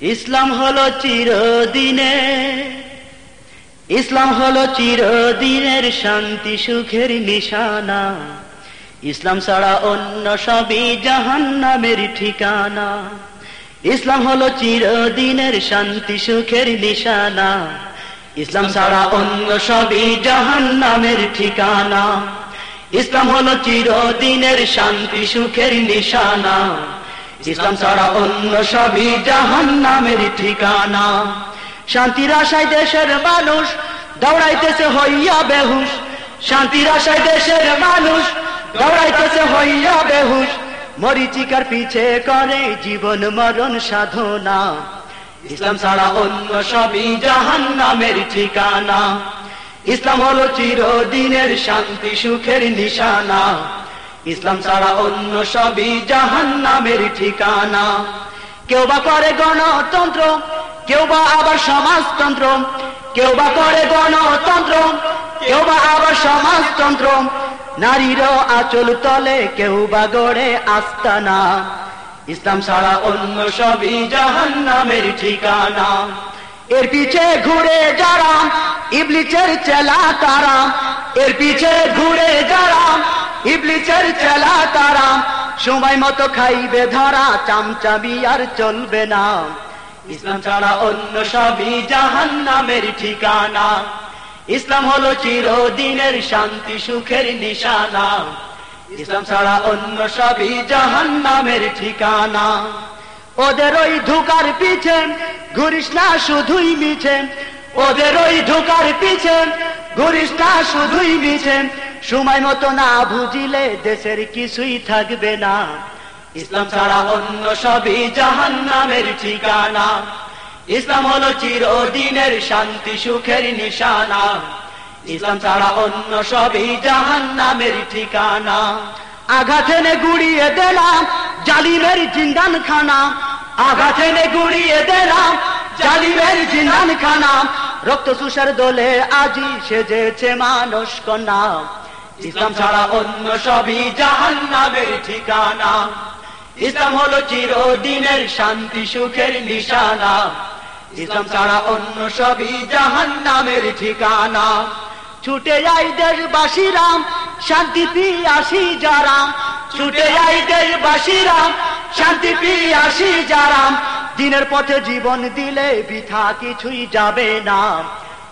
ইসলাম হলো চিরদিনে, ইসলাম হলো চিরদিনের শান্তি সুখের নিশানা। ইসলাম ছাড়া অন্য সবই জাহান নামের ঠিকানা। ইসলাম হলো চিরদিনের শান্তি সুখের নিশানা। ইসলাম ছাড়া অন্য সবই জাহান নামের ঠিকানা। ইসলাম হলো চিরদিনের শান্তি সুখের নিশানা। ইসলাম ছাড়া অন্য সবই জাহান নামের ঠিকানা। শান্তির আশায় দেশের মানুষ দৌড়াইতেছে, হইয়া বেহুশ। শান্তির আশায় দেশের মানুষ দৌড়াইতেছে, হইয়া বেহুশ। মরিচিকার পিছে করে জীবন মরণ সাধনা। ইসলাম ছাড়া অন্য সবই জাহান নামের ঠিকানা। ইসলাম হলো চিরদিনের শান্তি সুখের নিশানা। ইসলাম ছাড়া অন্য সবই জাহান নামের ঠিকানা। কেউ বা করে গণতন্ত্র, কেউ বা আবার সমাজতন্ত্র, কেউ বা করে গণতন্ত্র, কেউ বা আবার সমাজতন্ত্র। নারীর আচল তলে কেউ বা গড়ে আস্তানা। ইসলাম ছাড়া অন্য সবই জাহান নামের ঠিকানা। এর পিছে ঘুরে যারা ইবলিচের চেলা তারা, এর পিছে ঘুরে যারা ইবলিচের চেলা তারা, সময় মতো খাইবে ধরা চামচাবি আর চলবে না। ইসলাম ছাড়া অন্য সবই জাহান নামের ঠিকানা। ইসলাম হলো চিরদিনের শান্তি, সুখের নিশানা। ইসলাম ছাড়া অন্য সবই জাহান নামের ঠিকানা। ওদের ওই ধুকার পিছে ঘুরিস না শুধুই মিছে ওদের ওই ধোকার পিছে ঘুরিস না শুধুই মিছে সময় মতো না বুঝিলে দেশের কিছুই থাকবে না। ইসলাম ছাড়া অন্য সবই জাহান নামের ঠিকানা। ইসলাম হলো চিরদিনের শান্তি, সুখের নিশানা। ইসলাম ছাড়া অন্য সবই জাহান নামের ঠিকানা। আঘাত এনে গুড়িয়ে দিলাম জালিমের জিন্দান খানা আঘাত এনে গুড়িয়ে দিলাম জালিমের জিন্দান খানা রক্ত সুষার দলে আজি সেজেছে মানস কন্যা। ইসলাম ছাড়া অন্য সবই জাহান নামের ঠিকানা। ইসলাম হলো চিরদিনের শান্তি, সুখের নিশানা। ইসলাম ছাড়া অন্য সবই জাহান নামের ঠিকানা। ছুটে যাই দেশবাসীরাম শান্তি পিয়াসি যারাম ছুটে যাই দেশবাসীরাম শান্তি পিয়াসি যারাম দিনের পথে জীবন দিলে বৃথা কিছুই যাবে না।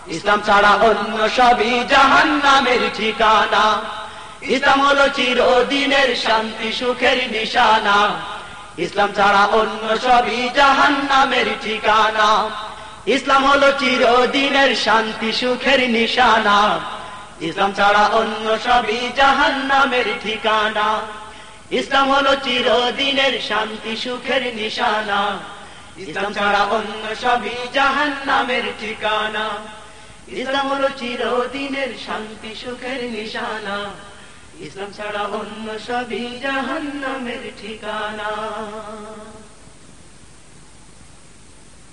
ইসলাম ছাড়া অন্য সবই জাহান নামের ঠিকানা। ইসলাম হলো চিরদিনের শান্তি, সুখের নিশানা। ইসলাম ছাড়া অন্য সবই জাহান নামের ঠিকানা। ইসলাম হলো চিরদিনের শান্তি, সুখের নিশানা। ইসলাম ছাড়া অন্য সবই জাহান নামের ঠিকানা। ইসলাম হলো চিরদিনের শান্তি, সুখের নিশানা। ইসলাম ছাড়া অন্য সবই জাহান নামের ঠিকানা। ইসলাম হলো চিরদিনের শান্তি সুখের নিশানা। ইসলাম ছাড়া অন্য সবই জাহান্নামের ঠিকানা।